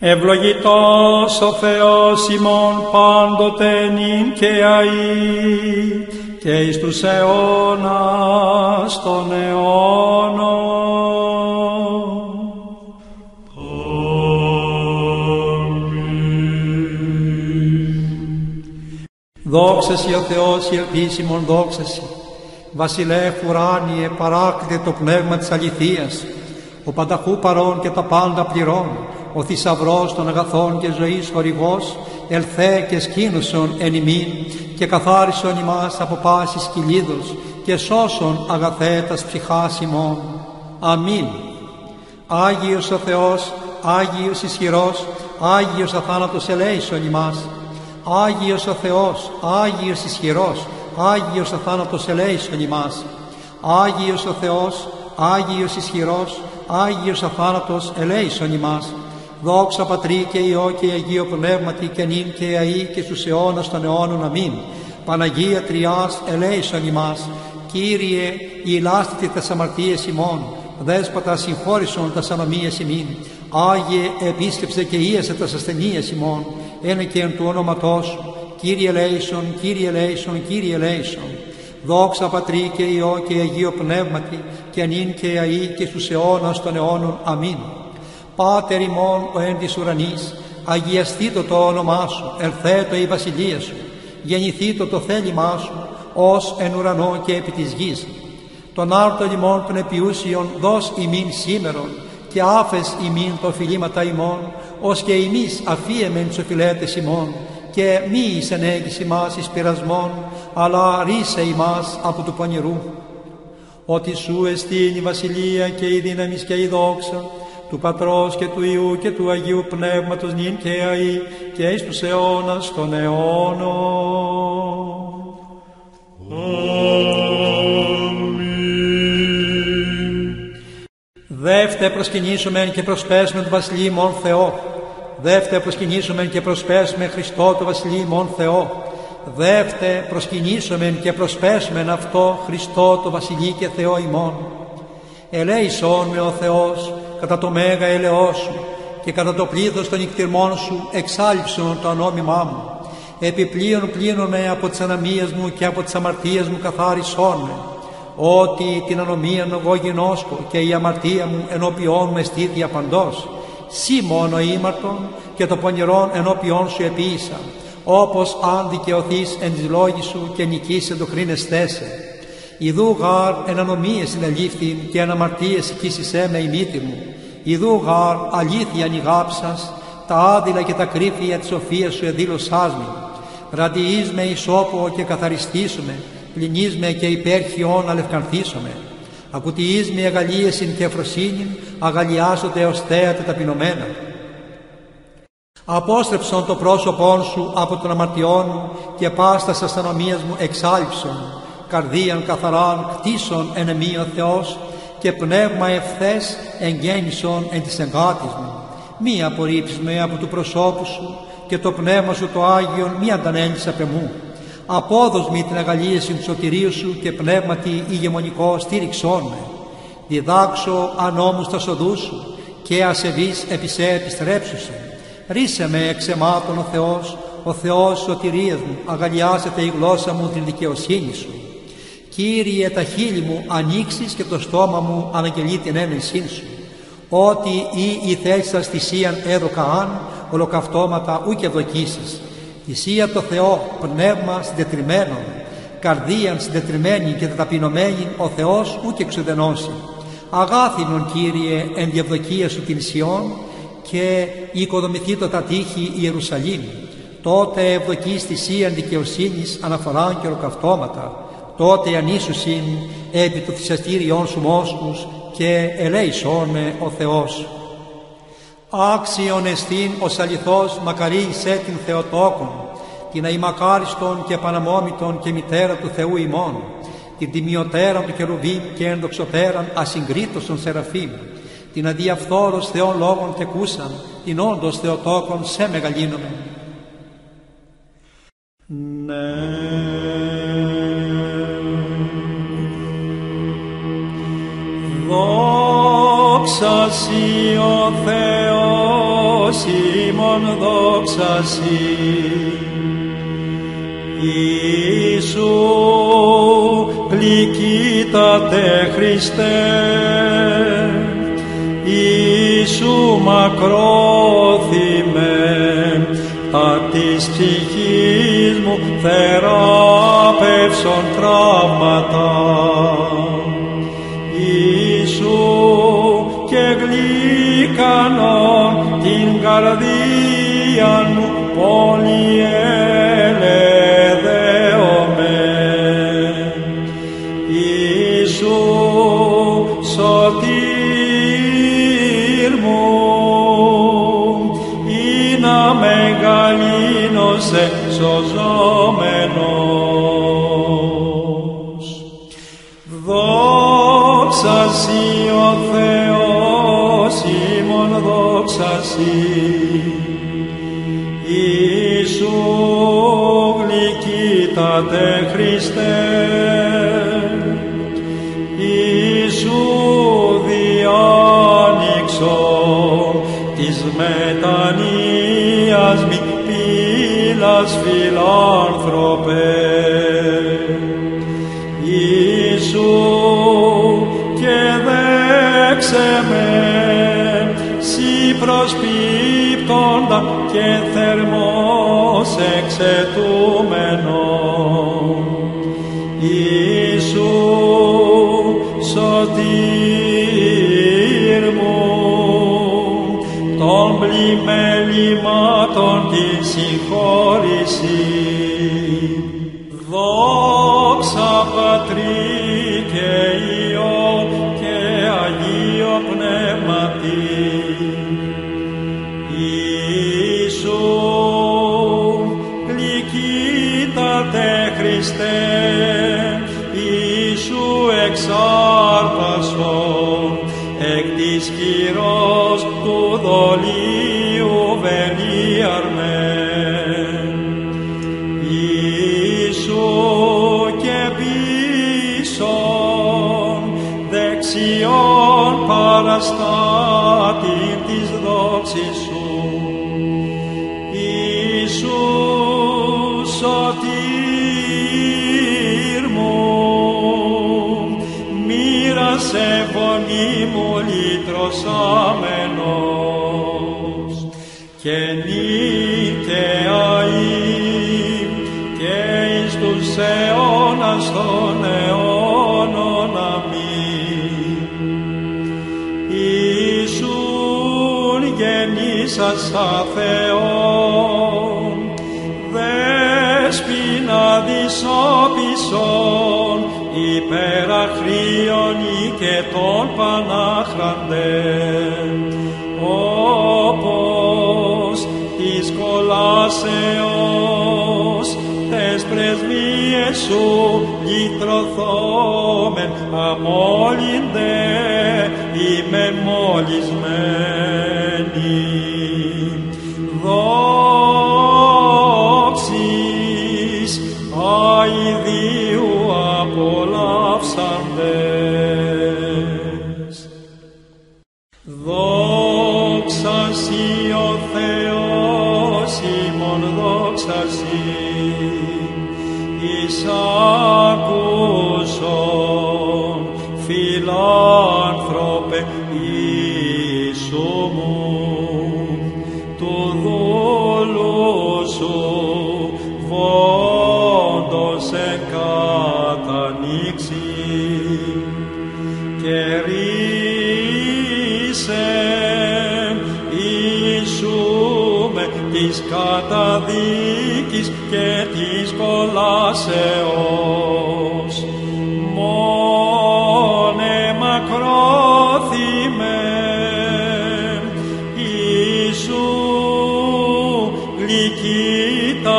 Ευλογητός ο Θεός ημών πάντοτε νυν και αΐ και εις τους αιώνας των αιώνων. Δόξα Σοι ο Θεός η ελπίσιμον δόξα Σοι. Βασιλεύ ουράνιε παράκλητε το πνεύμα της αληθείας, ο πανταχού παρών και τα πάντα πληρών, ο θησαυρός των αγαθών και ζωής χορηγός, ελθέ και σκήνουσον εν ημίν και καθάρισον ημάς από πάσης κυλίδος και σώσον αγαθέτας ψυχάς ημών. Αμήν. Άγιος ο Θεός, Άγιος ισχυρός, Άγιος αθάνατος ελέησον ημάς. Άγιος ο Θεός, Άγιος ισχυρός, Άγιος αθάνατος ελέησον ημάς. Άγιος ο Θεός, Άγιος ισχυρός, Άγιος αθάνατος ελέησον ημάς. Δόξα Πατρί και Υιό και Αγίο Πνεύματι και νυν και αΐ και στους αιώνας των αιώνων. Αμήν. Παναγία Τριάς ελέησον ημάς. Κύριε, η ελάστητη τας αμαρτίες ημών, Δέσποτα συγχώρησον τας ανομίες ημίν. Άγιε επίσκεψε και ίασε τας ασθενείες ημών, ένα και εν του όνοματός σου. Κύριε ελέησον, Κύριε ελέησον, Κύριε ελέησον. Δόξα Πατρί και Υιό και Αγίο Πνεύματι και νυν και αΐ και στους αιώνας των αιώνων. Αμήν. Πάτερ ημών ο εν της ουρανής, αγιαστήτω το όνομά σου, ελθέτω η βασιλεία σου, γεννηθήτω το θέλημά σου, ως εν ουρανό και επί της γης. Τον άρτο ημών πνεπιούσιον δώσ ημίν σήμερον, και άφες ημίν το φιλήματα ημών, ως και ημείς αφίεμεν τους οφειλέτες ημών, και μη εις ενέγγιση μας εις πειρασμών, αλλά ρίσε ημάς από του πονηρού. Ότι σου εστίν η βασιλεία και η δύναμη και η δόξα, του Πατρός και του Υιού και του Αγίου Πνεύματος νυν και αΐ και εις τους αιώνας των αιώνων. Δεύτε προσκυνήσουμε και προσπέσουμε τον Βασιλεί μόν Θεό. Δεύτε προσκυνήσουμε και προσπέσουμε Χριστό το Βασιλεί μόν Θεό. Δεύτε προσκυνήσουμε και προσπέσουμε αυτό Χριστό το Βασιλεί και Θεό ημών. Ελέησόν με ο Θεός κατά το μέγα ελαιό σου και κατά το πλήθος των νυχτηρμών σου εξάλληψον το ανώμημά μου. Επιπλέον πλύνομαι από τις αναμίες μου και από τις αμαρτίες μου καθάρισόν με. Ότι την ανομία εγώ γινώσκω και η αμαρτία μου ενώπιόν μου εστίθη απαντός. Σύ μόνο ήμαρτον και το πονηρόν ενώπιόν σου επίησα. Όπως αν δικαιωθείς εν της λόγης σου και νικήσει το κρίνεστέσαι. Ιδού γάρ εν ανομίες συνελήφθην και εν αμαρτίες οικήσισέ με η μύτη μου. Ιδού γάρ αλήθεια ανηγάψας, τα άδειλα και τα κρύφια της σοφίας σου εδήλωσάς με. Ρατιείς με ισόπο και καθαριστήσουμε, πληνείς με και υπέρχιον αλευκανθήσομαι. Ακουτιείς με αγαλίεσιν και αφροσύνην, αγαλιάζονται ως θέατε ταπεινωμένα. Απόστρεψον το πρόσωπόν σου από τον αμαρτιών μου και πάστας αστανομίας μου εξάλληψον καρδίαν καθαράν κτίσον εν εμεί ο Θεός και πνεύμα ευθές εγγέννησον εν της εγκάτης μου. Μη απορρίψεις με από του προσώπους σου και το πνεύμα σου το Άγιον μη αντανέλεις απ' εμού. Απόδος μη την αγαλίαση του σωτηρίου σου και πνεύματι ηγεμονικό στήριξόν με. Διδάξω ανώμους τα σοδούς σου και ασεβείς επί σε επιστρέψουσεν. Ρίσε με εξεμάτων ο Θεός, ο Θεός σωτηρίας μου, αγαλιάσετε η γλώσσα μου την δικαιοσύνη σου. Κύριε τα χείλη μου ανοίξεις και το στόμα μου αναγγελεί την ένεσή σου. Ότι ή η θέση σας θυσίαν έδωκα αν, ολοκαυτώματα ούκ ευδοκίσεις. Θυσία το Θεό, πνεύμα συντετριμένο, καρδίαν συντετριμένη και ταπεινωμένη, ο Θεός ούκ εξουδενώσει. Αγάθινον Κύριε εν διευδοκία σου την Σιών και οικοδομηθεί το τα τείχη Ιερουσαλήμ. Τότε ευδοκείς θυσίαν δικαιοσύνης αναφοράν και ολοκαυτώματα τότε ανήσουσιν επί του θυσιαστήριών σου μόσκους και ελέησόν με ο Θεός. Άξιον εστίν ως αληθώς μακαρίσαι την Θεοτόκον, την αημακάριστον και παναμόμητον και μητέρα του Θεού ημών, την τιμιωτέραν του Κερουβίμ και ενδοξωτέραν ασυγκρίτως των Σεραφείμ, την αδιαφθόρος Θεών λόγων τεκούσαν, την όντως Θεοτόκον σε μεγαλύνομαι. Ναι. Δόξασι ο Θεός ημών δόξασι Ιησού πληκύτατε Χριστέ. Ιησού μακρόθυμε τα της ψυχής μου θεράπευσον τραύματα. Πάτε Χριστέ, Ιησού διάνοιξο της μετανοίας μη πύλας φιλάνθρωπε. Ιησού και δέξε με, σύ προσπίπτοντα και θερμός εξετού. Σα αθεών, δέσποινα δυσόπισον, υπεραχρίων και των πανάχραντεν, όπως της κολάσεως, τες πρεσβείες σου γητρωθόμεν, αμόλυντε, είμαι μόλισμένος. Και τα.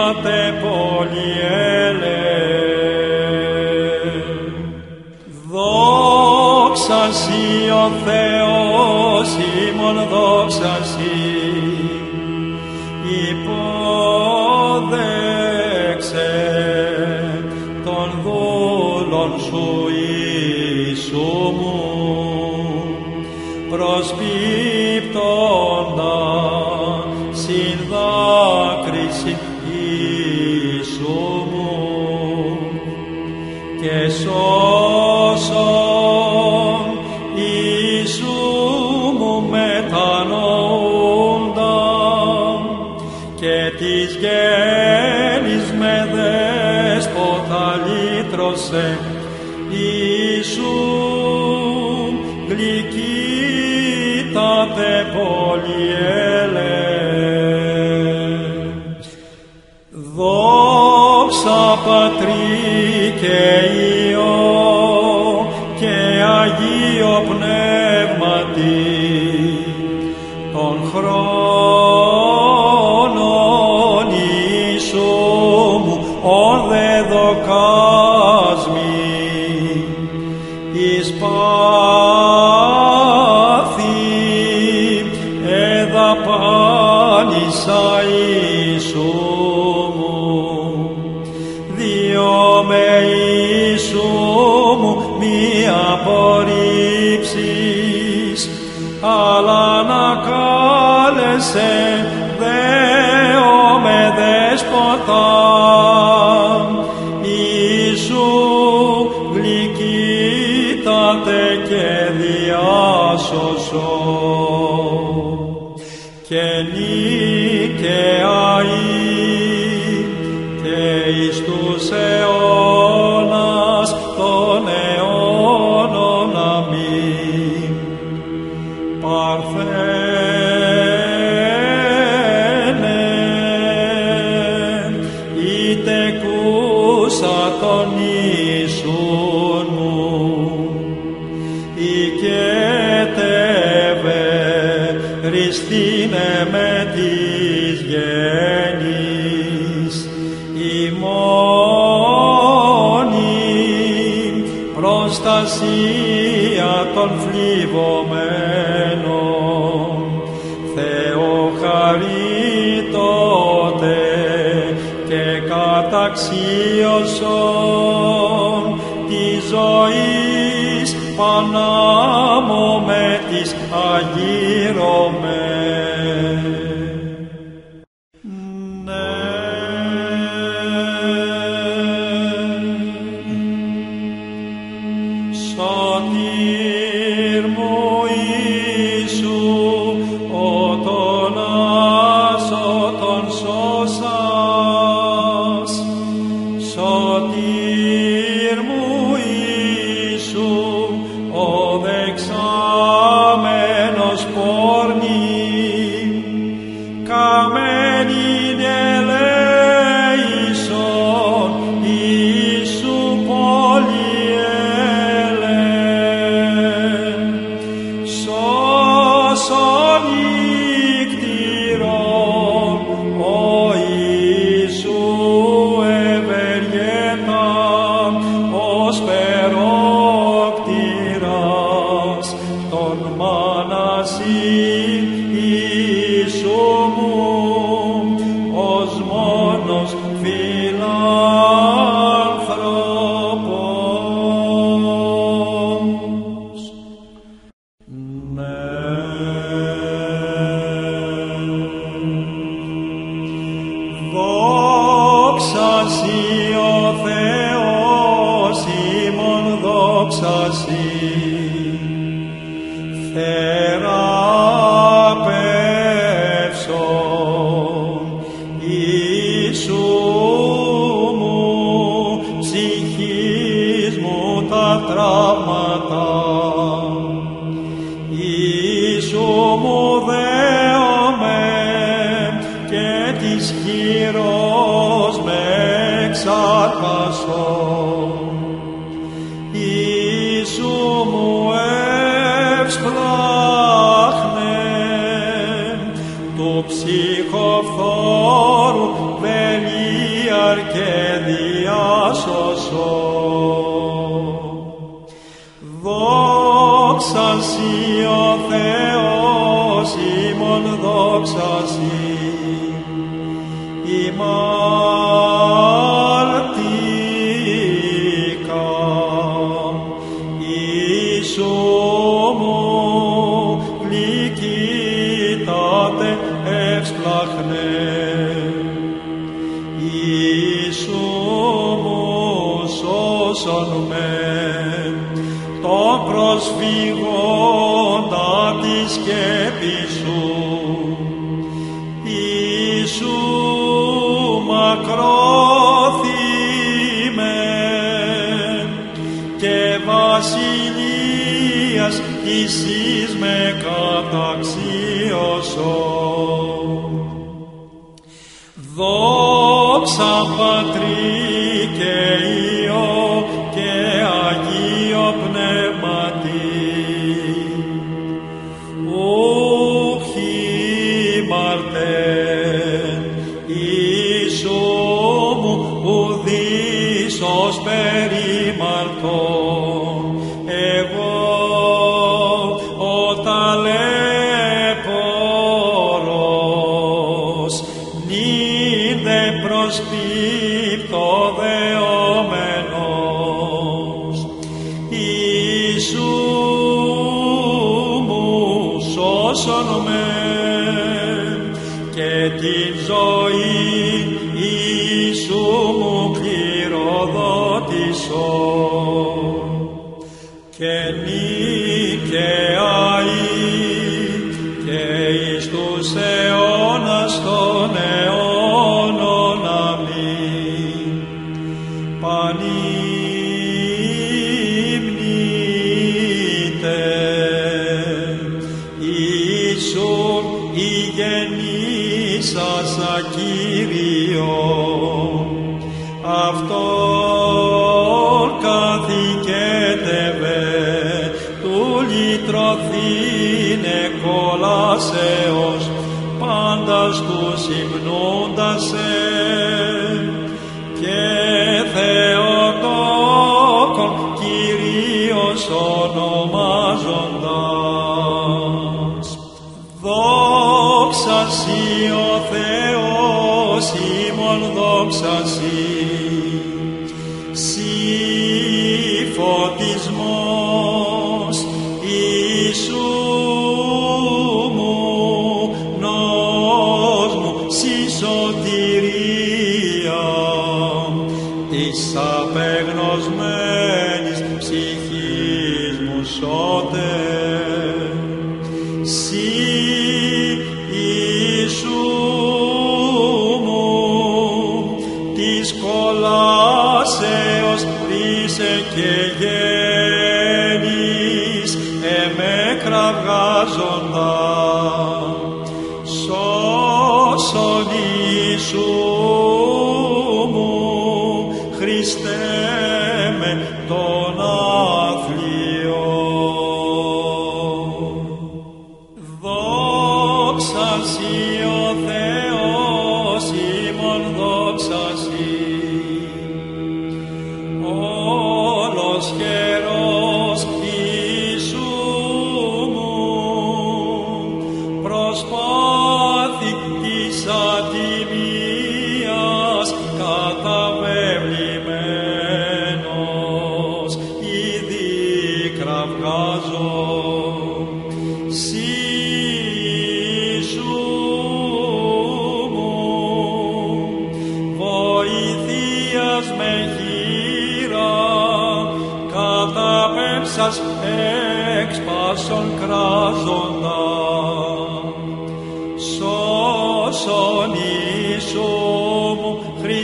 say. Dios της be ως περιμαρτών.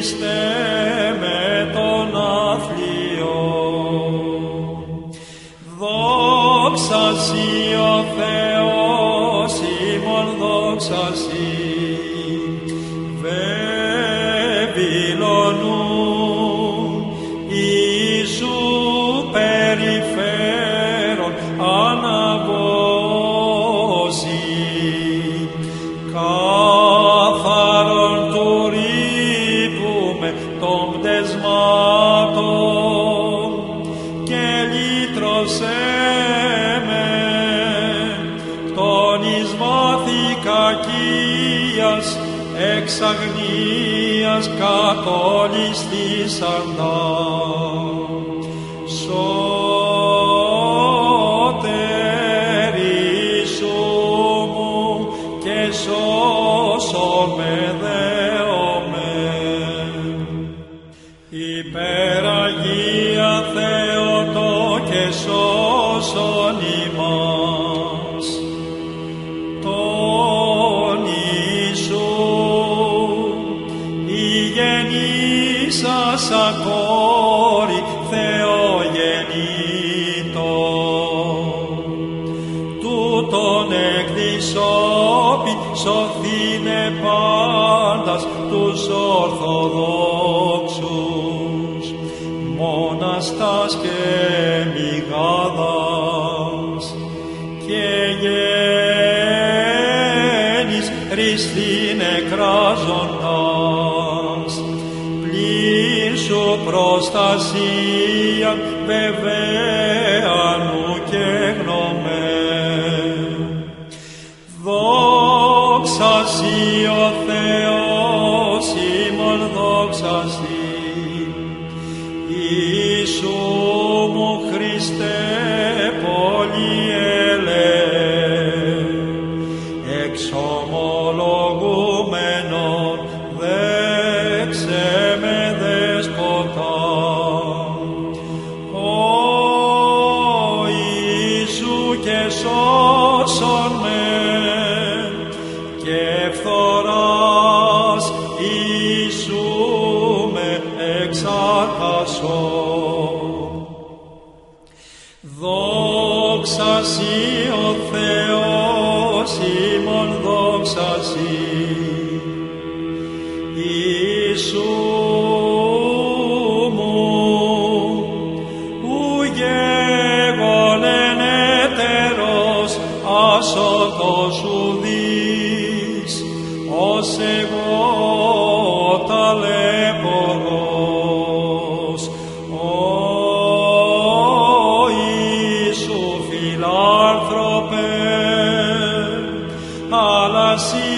Χριστέ με Αναστάς και Μιγάδας και γέννης Χριστή νεκράζοντας. Πλήσου προστασία βεβαίως así.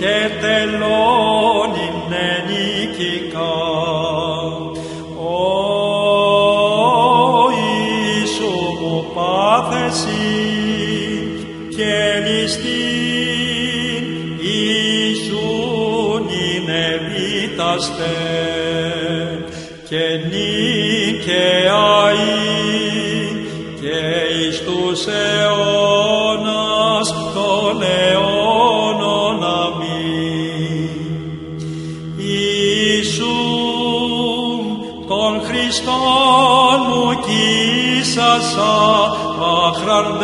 και τελών είναι νίκηκα. Ο Ιησούς μου πάθεσι και νηστήν Ιησούν είναι βήταστε και νίκαια και εις τους αιώνας Makrarna.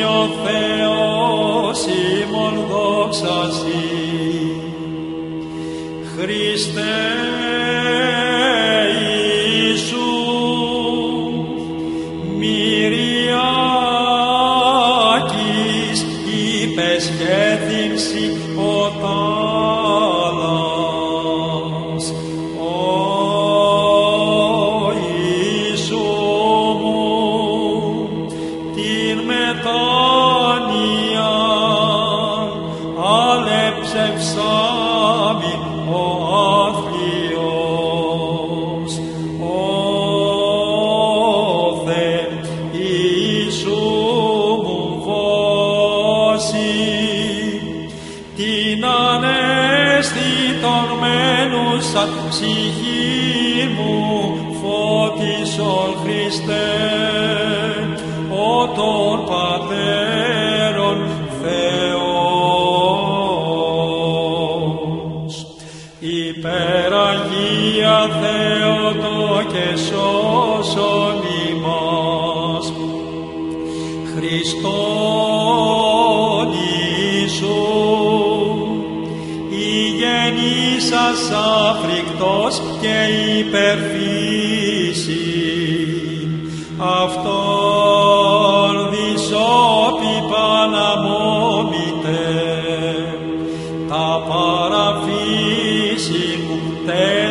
Ο Θεός ημών δόξα σοι. Χριστέ There.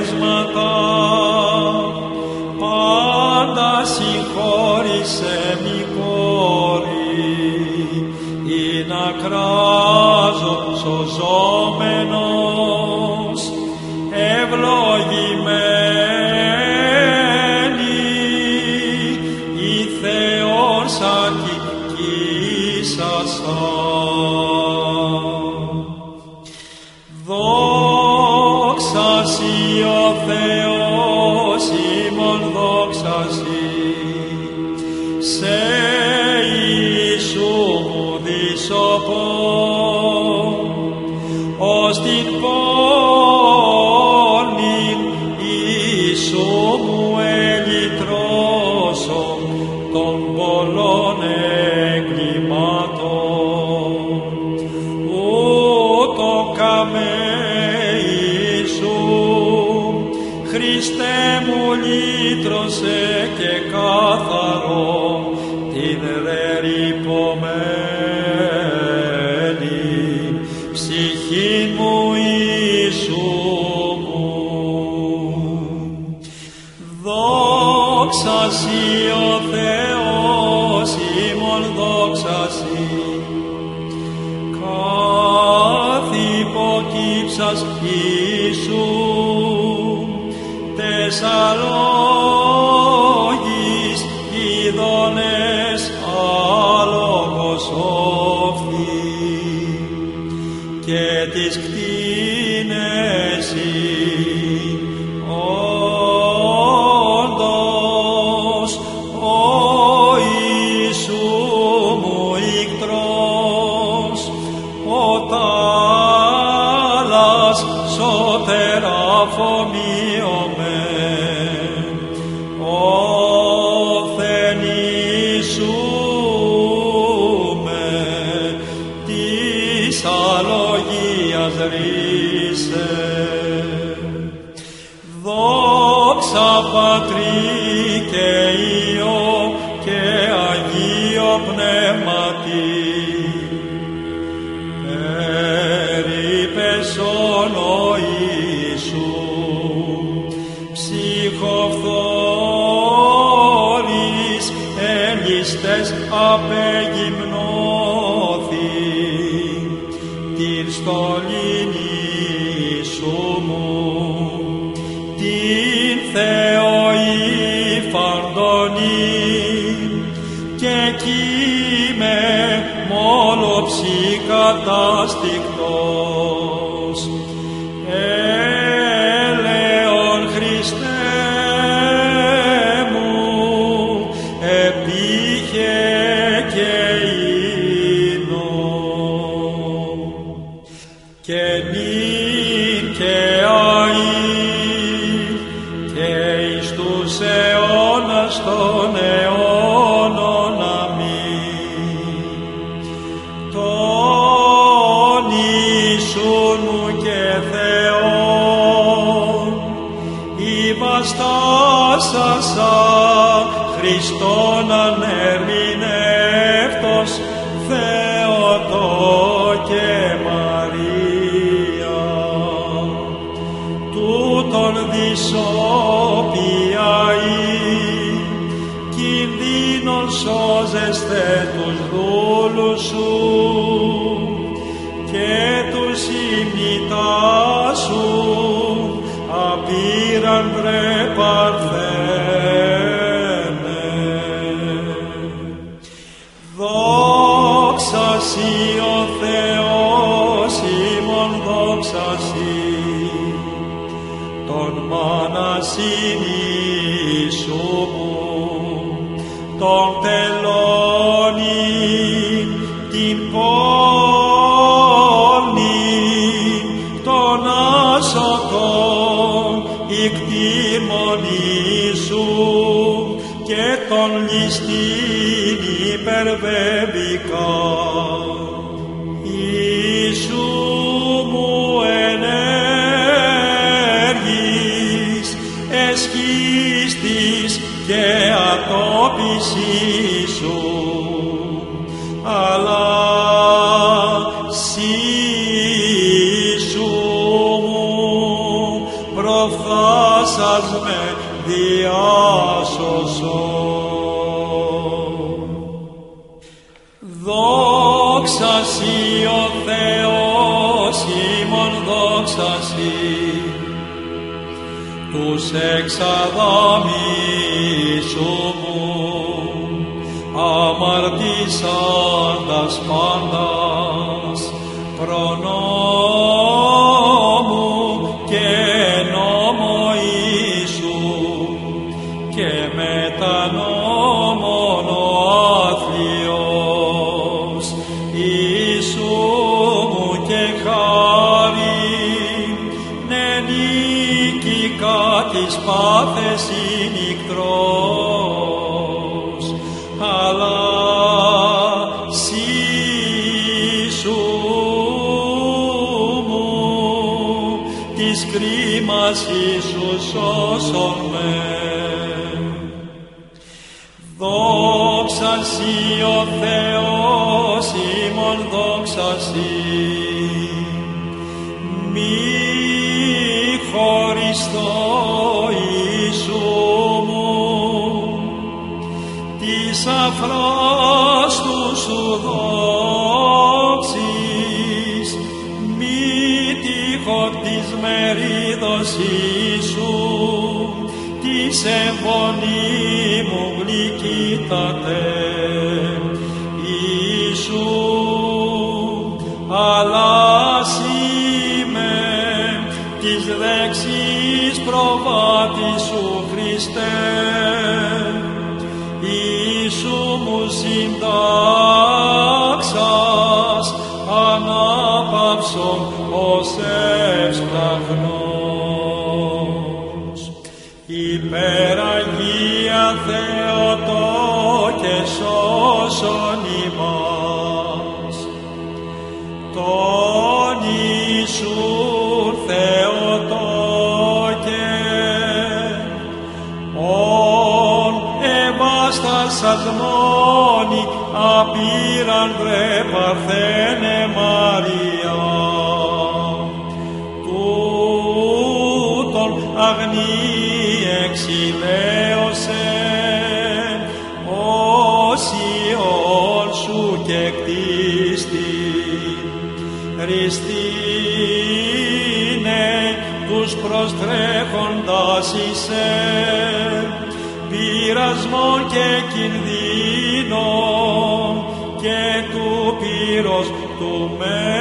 Τους εξαδάμισου μου σώμε. Δόξα σοι ο Θεός ημών δόξα σοι. Μη χωριστό Ιησού μου. Της αφρός σου δόξης μη τυχόν της μερίδος Ιησού Symphony. έχοντας είσαι πειρασμών και κινδύνων και του πύρος του μέρους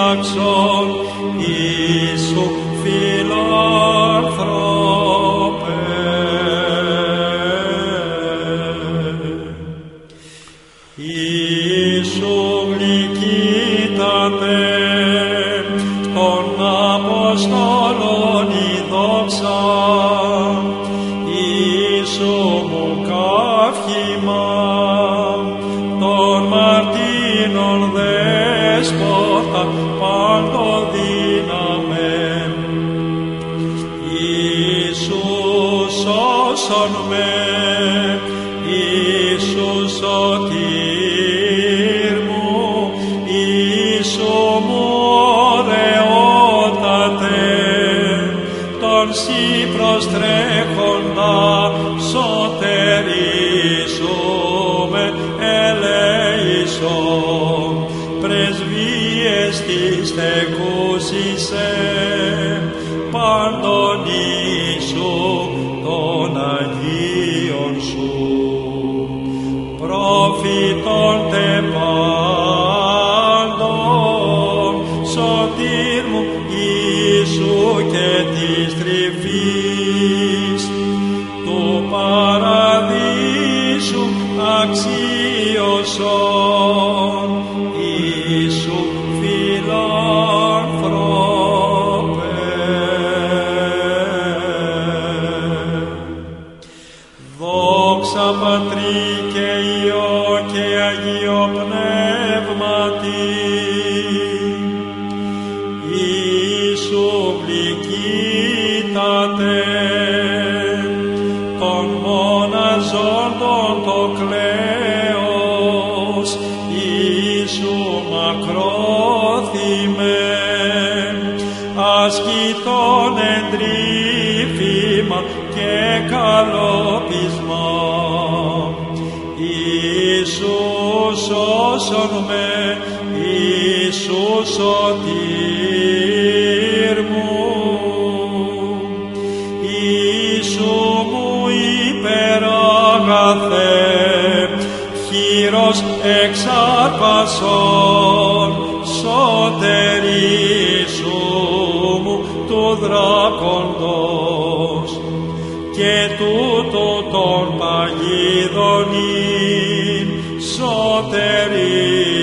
διδάξον Ιησού φυλά. σωτήρ μου, Ιησού μου υπεραγαθέ, χείρος εξάρπασον, σωτερίσου μου του δράκοντος και τούτο των παγίδων σωτερίσου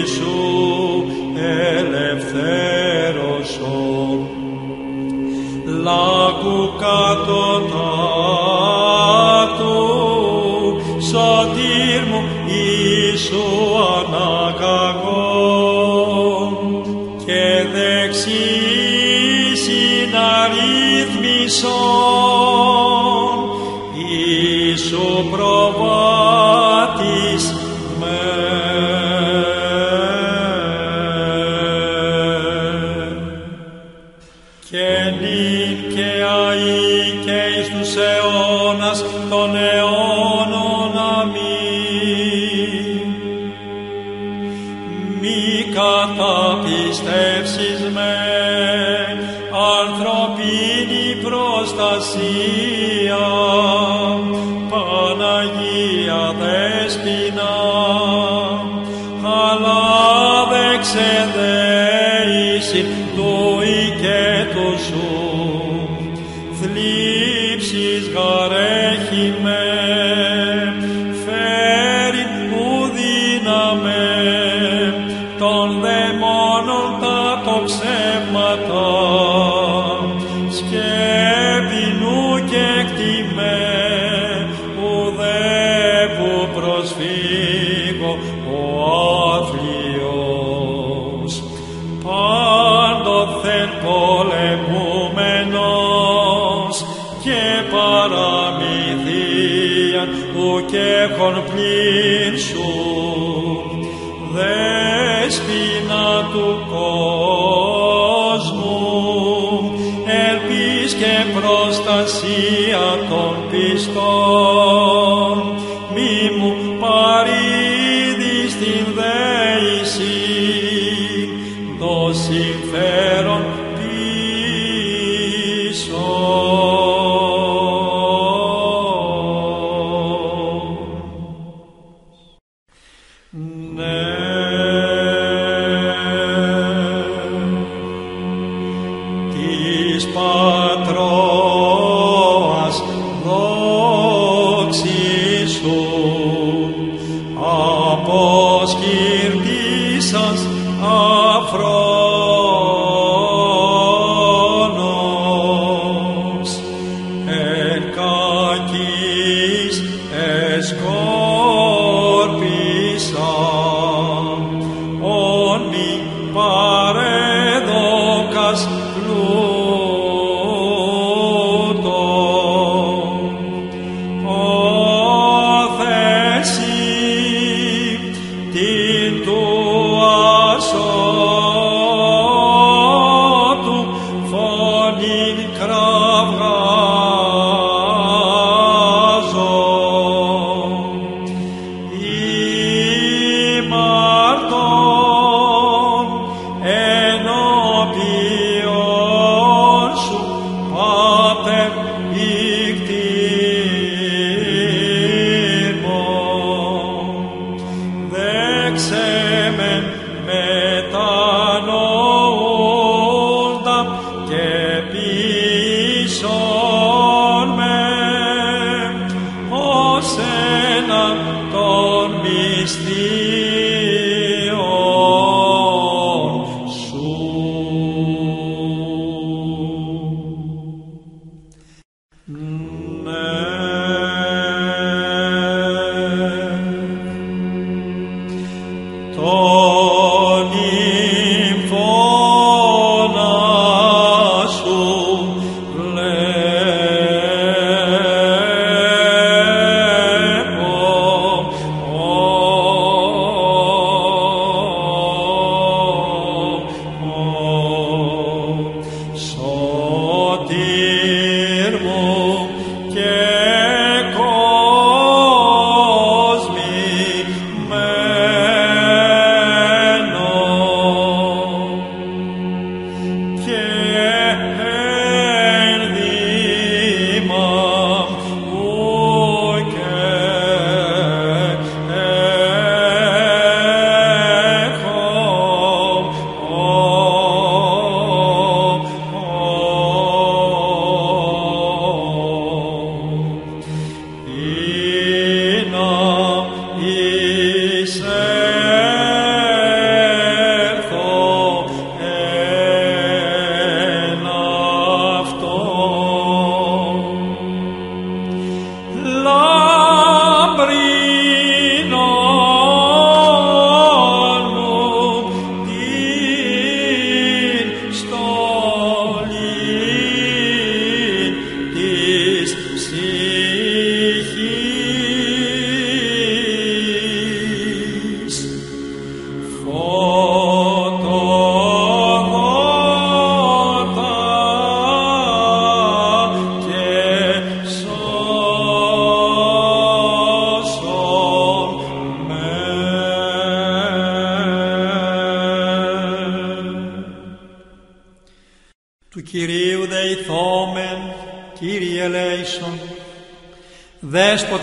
το συμφέρον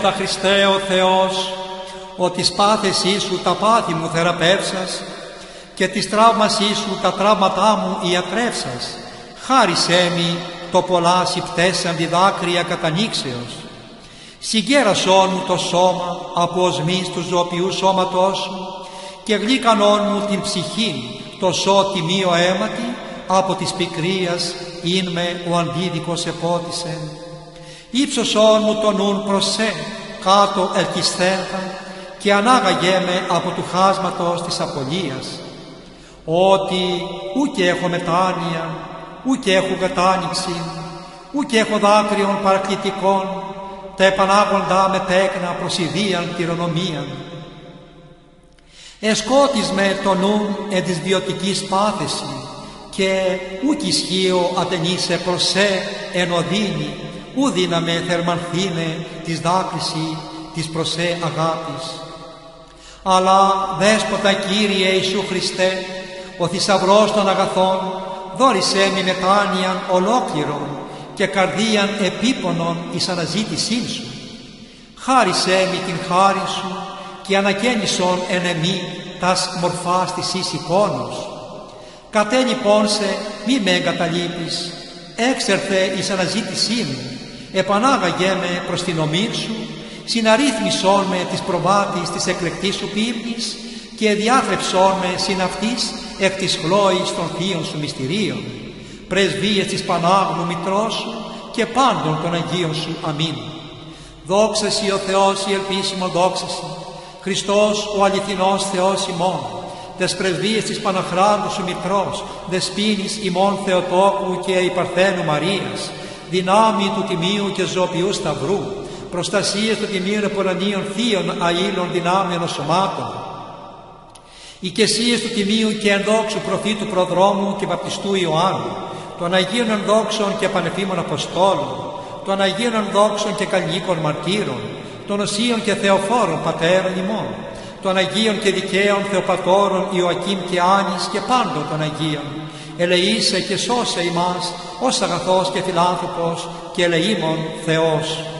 μου της αφράστου σου δόξης μη τη Δέσποτα Χριστέ ο Θεός, ότι σπάθεσή σου τα πάθη μου θεραπεύσας και της τραύμασής σου τα τραύματά μου ιατρεύσας, χάρισέ μη το πολλάς συμπτέσαν διδάκρυα κατανήξεως. Συγκέρασόν μου το σώμα από οσμής του ζωοποιού σώματός σου και γλύκανόν μου την ψυχή το σώτη μη ο αίματι από της πικρίας ειν με ο αντίδικος επότισεν ύψωσόν μου το νουν προς σε, κάτω ελκυστέντα και ανάγαγέ με από του χάσματος της απολίας, ότι ούτε έχω μετάνοια, ούτε έχω κατάνοιξη, ούτε έχω δάκρυων παρακλητικών, τα επανάγοντα με τέκνα προσιδίαν κληρονομίαν. Εσκότης με το νου εν της βιωτικής πάθεσης και ούκ ισχύω ατενίσε προς σε εν οδύνη ου δύναμε θερμανθήνε της δάκρυση της προσέ αγάπης. Αλλά Δέσποτα Κύριε Ιησού Χριστέ, ο θησαυρός των αγαθών, δόρισέ μη μετάνοιαν ολόκληρον και καρδίαν επίπονον εις αναζήτησή σου. Χάρισέ μη την χάρη σου και ανακαίνισον εν εμή τας μορφάς της εις εικόνος. Κατέ λοιπόν σε μη με εγκαταλείπεις, έξερθε εις αναζήτησή μου επανάγαγέ με προς την ομή σου, συναρρύθμισόν με της προβάτης της εκλεκτής σου πύρνης και διάθρεψόν με συν αυτής εκ της χλώης των θείων σου μυστηρίων, πρεσβείες της Πανάγνου Μητρός σου και πάντων των Αγίων σου. Αμήν. Δόξα Σοι ο Θεός η ελπίσιμο δόξα Σοι, Χριστός ο αληθινός Θεός ημών, τες πρεσβείες της Παναχράντου σου Μητρός, δεσπίνης ημών Θεοτόκου και υπαρθένου Μαρίας, δυνάμει του Τιμίου και ζωοποιού Σταυρού, προστασίες του Τιμίου Επορανίων Θείων Αήλων δυνάμεων σωμάτων, οικεσίες του Τιμίου και ενδόξου προφήτου προδρόμου και βαπτιστού Ιωάννου, των Αγίων ενδόξων και πανεφήμων Αποστόλων, των Αγίων ενδόξων και καλλιίκων μαρτύρων, των Οσίων και Θεοφόρων Πατέρων ημών, των Αγίων και Δικαίων Θεοπατώρων Ιωακήμ και Άνης και πάντων των Αγίων, ελεήσε και σώσε ημάς ως αγαθός και φιλάνθρωπος και ελεήμων Θεός.